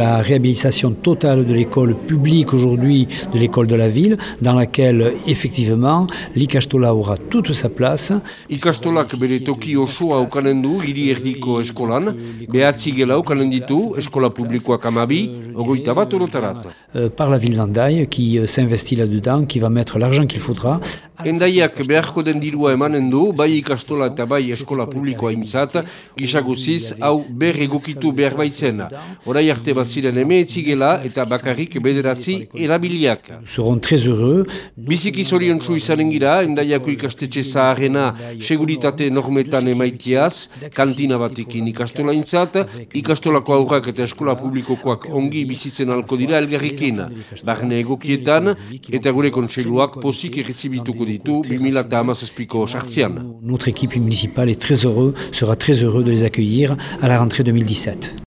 la réhabilitation totale de l'école publique aujourd'hui, de l'école de la ville, dans laquelle effectivement l'Ikastola aura toute sa place. Ikastolak bere toki osoa ukanen du hiri erdiko eskolan, behatzi gela ukanen ditu eskola publikoak amabi, ogoita bat orotarat. Euh, par la ville d'Andaï qui euh, s'investit là-dedans, qui va mettre l'argent qu'il faudra. Endaiak beharko den dirua emanen du, bai ikastola eta bai eskola publikoa intzat, gisaguziz, hau ber egokitu behar baitzen. Horai arte baziren emeetzigela eta bakarrik bederatzi erabiliak. Seront très heureux. Biziki zorion zu izanen gira, endaiako ikastetxe zaharena seguritate normetan emaitiaz, kantina batekin ikastola intzat, ikastolako aurrak eta eskola publikokoak ongi bizitzen alko dira elgarrikin. Barne egokietan, eta gure kontseiluak pozik erretzibituko ditu 2017ko sartzian. Notre équipe municipale est très heureux, sera très heureux de les accueillir à la rentrée 2017.